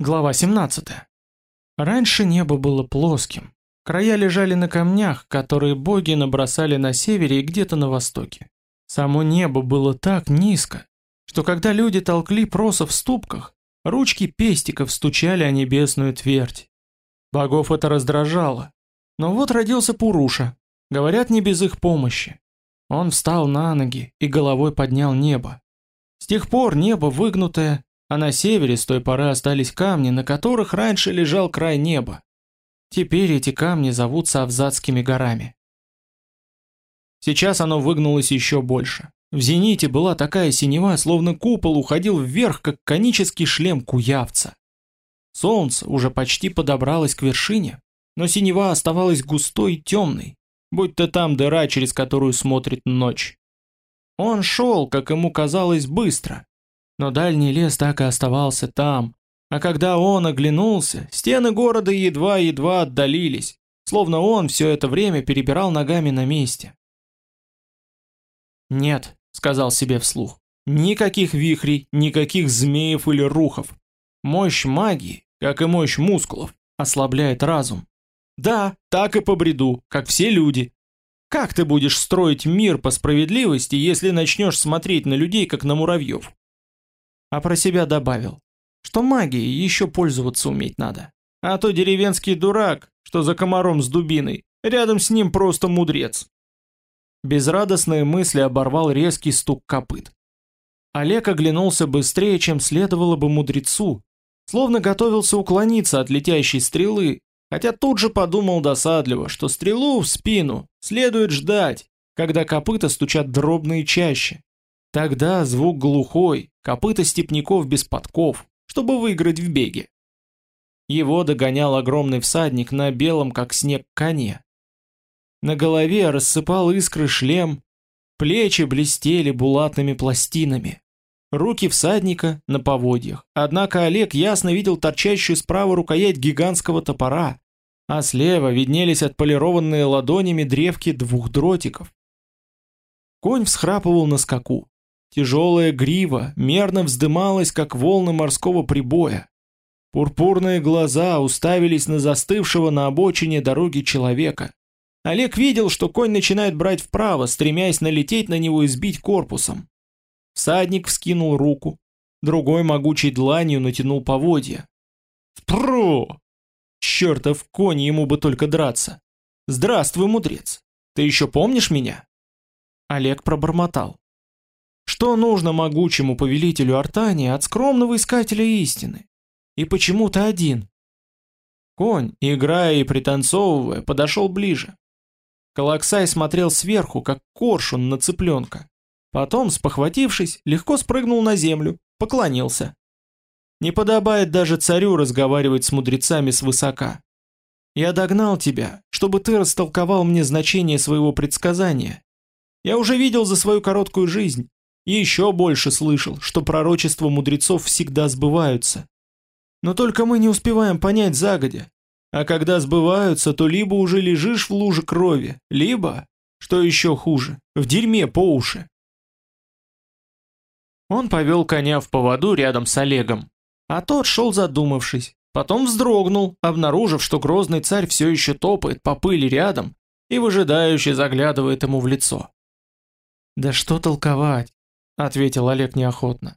Глава 17. Раньше небо было плоским. Края лежали на камнях, которые боги набросали на севере и где-то на востоке. Само небо было так низко, что когда люди толкли проса в ступках, ручки пестиков стучали о небесную твердь. Богов это раздражало. Но вот родился Пуруша, говорят, не без их помощи. Он встал на ноги и головой поднял небо. С тех пор небо выгнутое, а на севере с той поры остались камни, на которых раньше лежал край неба. Теперь эти камни зовутся Авзатскими горами. Сейчас оно выгнулось еще больше. В зените была такая синева, словно купол уходил вверх, как конический шлем куявца. Солнце уже почти подобралось к вершине, но синева оставалась густой и темной, будь-то там дыра, через которую смотрит ночь. Он шел, как ему казалось, быстро, но дальний лес так и оставался там, а когда он оглянулся, стены города едва-едва отдалились, словно он все это время перебирал ногами на месте. «Нет», — сказал себе вслух, — «никаких вихрей, никаких змеев или рухов. Мощь магии, как и мощь мускулов, ослабляет разум. Да, так и побреду, как все люди. Как ты будешь строить мир по справедливости, если начнешь смотреть на людей, как на муравьев? А про себя добавил, что магией еще пользоваться уметь надо. А то деревенский дурак, что за комаром с дубиной, рядом с ним просто мудрец. Безрадостные мысли оборвал резкий стук копыт. Олег оглянулся быстрее, чем следовало бы мудрецу, словно готовился уклониться от летящей стрелы, хотя тут же подумал досадливо, что стрелу в спину следует ждать, когда копыта стучат дробно и чаще. Тогда звук глухой, копыта степняков без подков, чтобы выиграть в беге. Его догонял огромный всадник на белом, как снег, коне. На голове рассыпал искры шлем, плечи блестели булатными пластинами. Руки всадника на поводьях, однако Олег ясно видел торчащую справа рукоять гигантского топора, а слева виднелись отполированные ладонями древки двух дротиков. Конь всхрапывал на скаку. Тяжелая грива мерно вздымалась, как волны морского прибоя. Пурпурные глаза уставились на застывшего на обочине дороги человека. Олег видел, что конь начинает брать вправо, стремясь налететь на него и сбить корпусом. Всадник вскинул руку, другой могучей дланью натянул поводья. «Впру!» Чертов конь, ему бы только драться. «Здравствуй, мудрец! Ты еще помнишь меня?» Олег пробормотал. Что нужно могучему повелителю Артании от скромного искателя истины? И почему ты один? Конь, играя и пританцовывая, подошел ближе. Калаксай смотрел сверху, как коршун на цыпленка. Потом, спохватившись, легко спрыгнул на землю, поклонился. Не подобает даже царю разговаривать с мудрецами свысока. Я догнал тебя, чтобы ты растолковал мне значение своего предсказания. Я уже видел за свою короткую жизнь, и еще больше слышал, что пророчества мудрецов всегда сбываются. Но только мы не успеваем понять загодя. А когда сбываются, то либо уже лежишь в луже крови, либо, что еще хуже, в дерьме по уши. Он повел коня в поводу рядом с Олегом, а тот шел задумавшись, потом вздрогнул, обнаружив, что грозный царь все еще топает по пыли рядом и выжидающе заглядывает ему в лицо. Да что толковать, ответил Олег неохотно.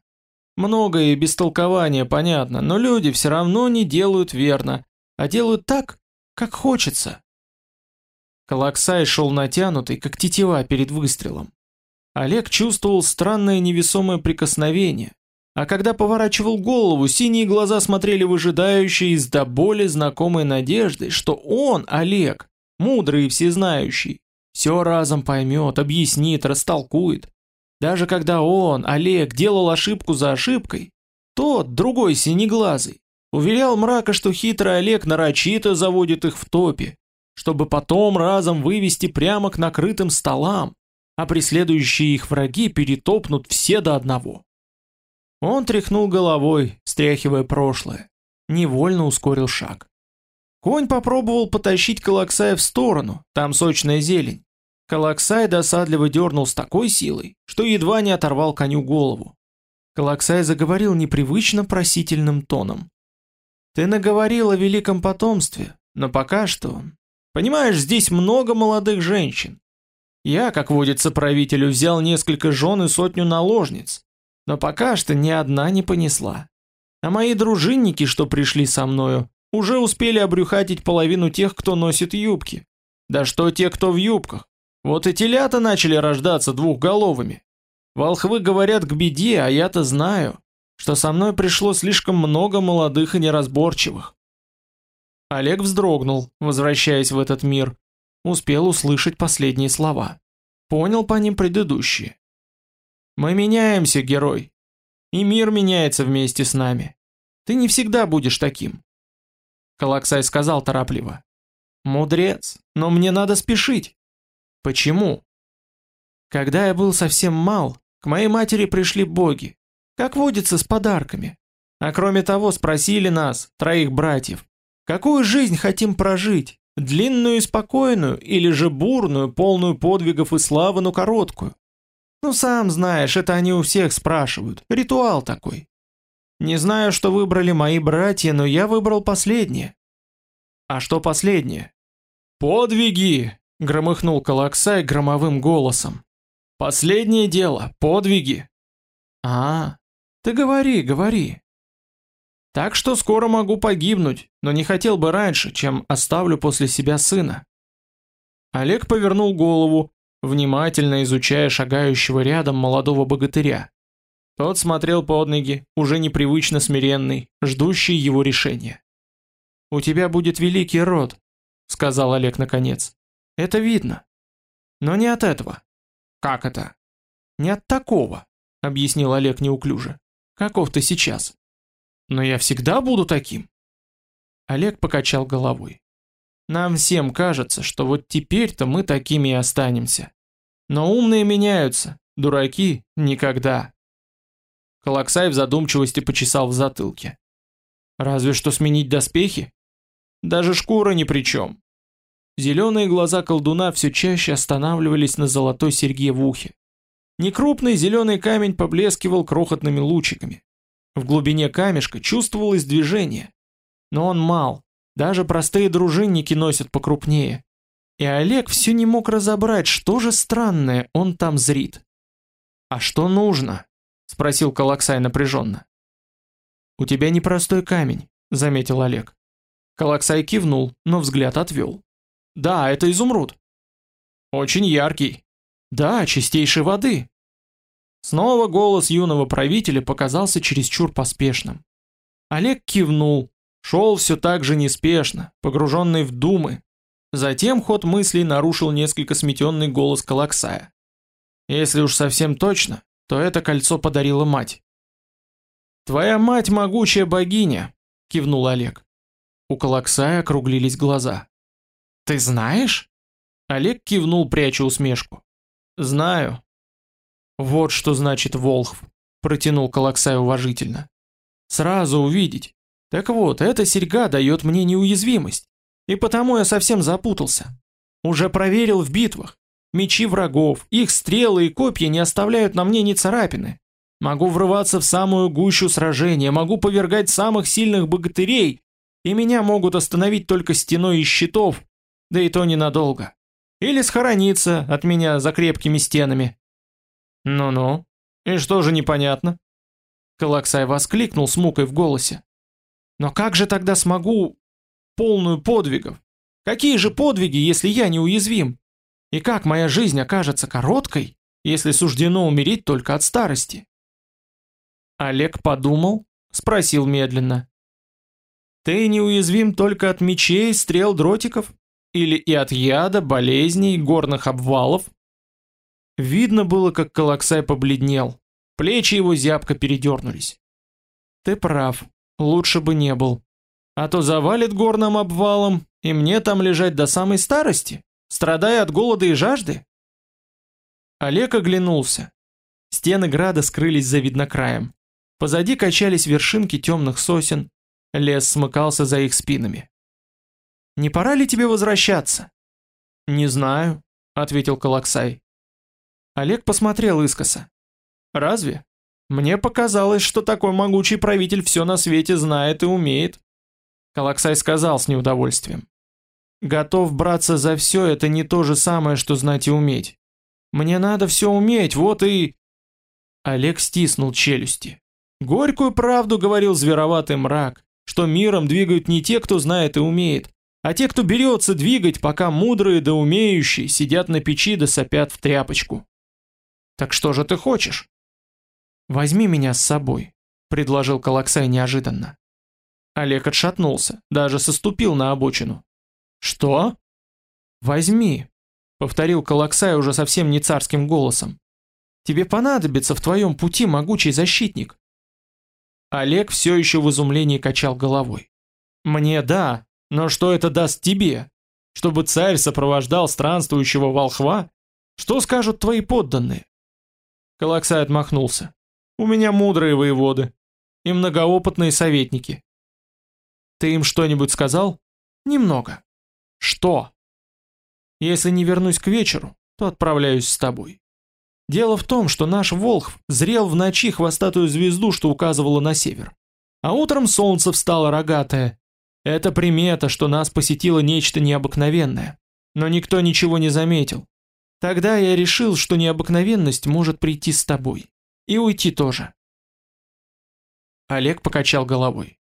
Многое и без толкования понятно, но люди все равно не делают верно, а делают так, как хочется. Калаксай шел натянутый, как тетива перед выстрелом. Олег чувствовал странное невесомое прикосновение, а когда поворачивал голову, синие глаза смотрели выжидающе и с до боли знакомой надеждой, что он, Олег, мудрый и всезнающий, все разом поймет, объяснит, растолкует. Даже когда он, Олег, делал ошибку за ошибкой, тот, другой синеглазый, уверял мрака, что хитрый Олег нарочито заводит их в топе, чтобы потом разом вывести прямо к накрытым столам, а преследующие их враги перетопнут все до одного. Он тряхнул головой, стряхивая прошлое, невольно ускорил шаг. Конь попробовал потащить Калаксая в сторону, там сочная зелень. Калаксай досадливо дернул с такой силой, что едва не оторвал коню голову. Калаксай заговорил непривычно просительным тоном. Ты наговорил о великом потомстве, но пока что... Понимаешь, здесь много молодых женщин. Я, как водится правителю, взял несколько жен и сотню наложниц, но пока что ни одна не понесла. А мои дружинники, что пришли со мною, уже успели обрюхатить половину тех, кто носит юбки. Да что те, кто в юбках. Вот и телята начали рождаться двухголовыми. Волхвы говорят к беде, а я-то знаю, что со мной пришло слишком много молодых и неразборчивых. Олег вздрогнул, возвращаясь в этот мир. Успел услышать последние слова. Понял по ним предыдущие. Мы меняемся, герой. И мир меняется вместе с нами. Ты не всегда будешь таким. Калаксай сказал торопливо. Мудрец, но мне надо спешить. Почему? Когда я был совсем мал, к моей матери пришли боги, как водится с подарками. А кроме того, спросили нас, троих братьев, какую жизнь хотим прожить, длинную и спокойную, или же бурную, полную подвигов и славы, но короткую. Ну сам знаешь, это они у всех спрашивают, ритуал такой. Не знаю, что выбрали мои братья, но я выбрал последнее. А что последнее? Подвиги, громыхнул Калаксай громовым голосом. Последнее дело, подвиги. А, ты говори, говори. Так что скоро могу погибнуть, но не хотел бы раньше, чем оставлю после себя сына. Олег повернул голову, внимательно изучая шагающего рядом молодого богатыря. Тот смотрел под ноги, уже непривычно смиренный, ждущий его решения. «У тебя будет великий род», — сказал Олег наконец. «Это видно. Но не от этого». «Как это?» «Не от такого», — объяснил Олег неуклюже. «Каков ты сейчас?» «Но я всегда буду таким». Олег покачал головой. Нам всем кажется, что вот теперь-то мы такими и останемся. Но умные меняются, дураки – никогда. Калаксай в задумчивости почесал в затылке. Разве что сменить доспехи? Даже шкура ни при чем. Зеленые глаза колдуна все чаще останавливались на золотой серьге в ухе. Некрупный зеленый камень поблескивал крохотными лучиками. В глубине камешка чувствовалось движение. Но он мал, даже простые дружинники носят покрупнее. И Олег все не мог разобрать, что же странное он там зрит. «А что нужно?» — спросил Калаксай напряженно. «У тебя непростой камень», — заметил Олег. Калаксай кивнул, но взгляд отвел. «Да, это изумруд». «Очень яркий». «Да, чистейшей воды». Снова голос юного правителя показался чересчур поспешным. Олег кивнул, Шел все так же неспешно, погруженный в думы. Затем ход мыслей нарушил несколько сметенный голос Калаксая. Если уж совсем точно, то это кольцо подарила мать. «Твоя мать могучая богиня», — кивнул Олег. У Калаксая округлились глаза. «Ты знаешь?» Олег кивнул, пряча усмешку. «Знаю». «Вот что значит Волхв», — протянул Калаксай уважительно. «Сразу увидеть, так вот, эта серьга дает мне неуязвимость, и потому я совсем запутался. Уже проверил в битвах. Мечи врагов, их стрелы и копья не оставляют на мне ни царапины. Могу врываться в самую гущу сражения, могу повергать самых сильных богатырей, и меня могут остановить только стеной из щитов, да и то ненадолго. Или схорониться от меня за крепкими стенами. Ну-ну, и что же непонятно? Калаксай воскликнул с мукой в голосе. Но как же тогда смогу полную подвигов? Какие же подвиги, если я неуязвим? И как моя жизнь окажется короткой, если суждено умереть только от старости? Олег подумал, спросил медленно. Ты неуязвим только от мечей, стрел, дротиков? Или и от яда, болезней, горных обвалов? Видно было, как Калаксай побледнел. Плечи его зябко передернулись. Ты прав, Лучше бы не был. А то завалит горным обвалом, и мне там лежать до самой старости, страдая от голода и жажды. Олег оглянулся. Стены града скрылись за виднокраем. Позади качались вершинки темных сосен, лес смыкался за их спинами. «Не пора ли тебе возвращаться?» «Не знаю», — ответил Калаксай. Олег посмотрел искоса. «Разве? Мне показалось, что такой могучий правитель все на свете знает и умеет. Калаксай сказал с неудовольствием. Готов браться за все, это не то же самое, что знать и уметь. Мне надо все уметь, вот и... Олег стиснул челюсти. Горькую правду говорил звероватый мрак, что миром двигают не те, кто знает и умеет, а те, кто берется двигать, пока мудрые да умеющие сидят на печи да сопят в тряпочку. Так что же ты хочешь? Возьми меня с собой, предложил Калаксай неожиданно. Олег отшатнулся, даже соступил на обочину. Что? Возьми, повторил Калаксай уже совсем не царским голосом. Тебе понадобится в твоем пути могучий защитник. Олег все еще в изумлении качал головой. Мне да, но что это даст тебе? Чтобы царь сопровождал странствующего волхва? Что скажут твои подданные? Калаксай отмахнулся. У меня мудрые воеводы и многоопытные советники. Ты им что-нибудь сказал? Немного. Что? Если не вернусь к вечеру, то отправляюсь с тобой. Дело в том, что наш Волхв зрел в ночи хвостатую звезду, что указывала на север. А утром солнце встало рогатое. Это примета, что нас посетило нечто необыкновенное. Но никто ничего не заметил. Тогда я решил, что необыкновенность может прийти с тобой. И уйти тоже. Олег покачал головой.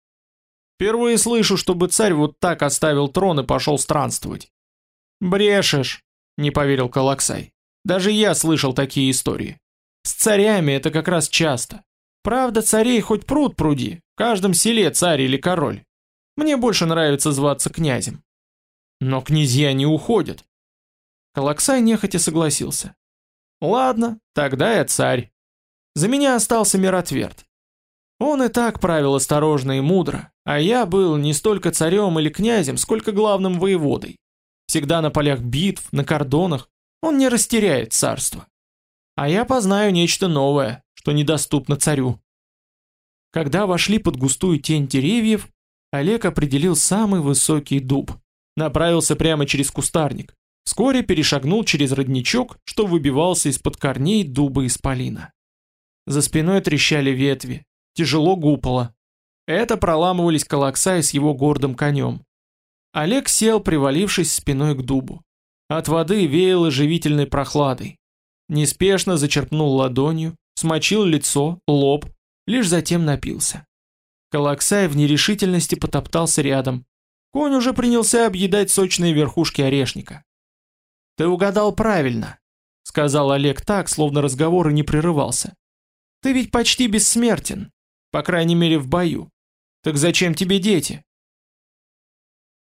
Впервые слышу, чтобы царь вот так оставил трон и пошел странствовать. Брешешь, не поверил Калаксай. Даже я слышал такие истории. С царями это как раз часто. Правда, царей хоть пруд пруди, в каждом селе царь или король. Мне больше нравится зваться князем. Но князья не уходят. Калаксай нехотя согласился. Ладно, тогда я царь. За меня остался Миротверд. Он и так правил осторожно и мудро, а я был не столько царем или князем, сколько главным воеводой. Всегда на полях битв, на кордонах, он не растеряет царство. А я познаю нечто новое, что недоступно царю. Когда вошли под густую тень деревьев, Олег определил самый высокий дуб, направился прямо через кустарник, Вскоре перешагнул через родничок, что выбивался из-под корней дуба исполина. За спиной трещали ветви, тяжело гупало. Это проламывались колоксай с его гордым конем. Олег сел, привалившись спиной к дубу. От воды веяло живительной прохладой. Неспешно зачерпнул ладонью, смочил лицо, лоб, лишь затем напился. Колоксай в нерешительности потоптался рядом. Конь уже принялся объедать сочные верхушки орешника. Ты угадал правильно, сказал Олег так, словно разговор и не прерывался. Ты ведь почти бессмертен, по крайней мере в бою. Так зачем тебе дети?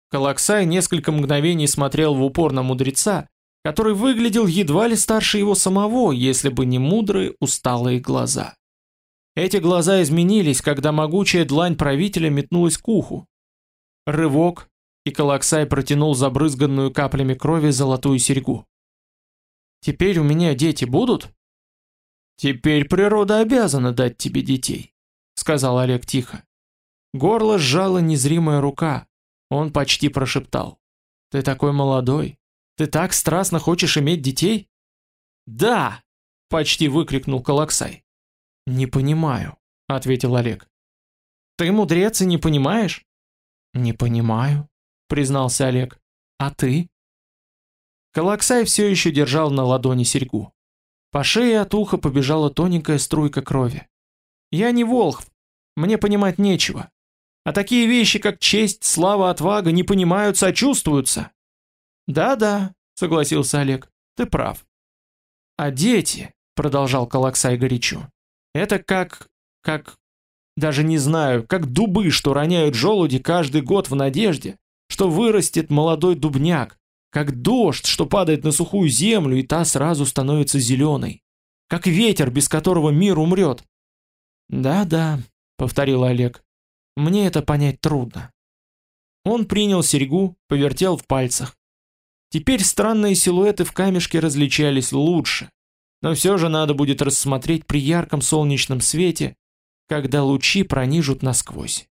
Калаксай несколько мгновений смотрел в упор на мудреца, который выглядел едва ли старше его самого, если бы не мудрые, усталые глаза. Эти глаза изменились, когда могучая длань правителя метнулась к уху. Рывок, и Калаксай протянул забрызганную каплями крови золотую серьгу. «Теперь у меня дети будут?» «Теперь природа обязана дать тебе детей», — сказал Олег тихо. Горло сжала незримая рука. Он почти прошептал. «Ты такой молодой. Ты так страстно хочешь иметь детей?» «Да!» — почти выкрикнул Калаксай. «Не понимаю», — ответил Олег. «Ты мудрец и не понимаешь?» «Не понимаю», признался Олег. А ты? Калаксай все еще держал на ладони серьгу. По шее от уха побежала тоненькая струйка крови. Я не волхв, мне понимать нечего. А такие вещи, как честь, слава, отвага, не понимаются, а чувствуются. Да-да, согласился Олег. Ты прав. А дети, продолжал Калаксай горячо. Это как как даже не знаю, как дубы, что роняют желуди каждый год в надежде, что вырастет молодой дубняк, как дождь, что падает на сухую землю, и та сразу становится зеленой, как ветер, без которого мир умрет. «Да-да», — повторил Олег, — «мне это понять трудно». Он принял серьгу, повертел в пальцах. Теперь странные силуэты в камешке различались лучше, но все же надо будет рассмотреть при ярком солнечном свете, когда лучи пронижут насквозь.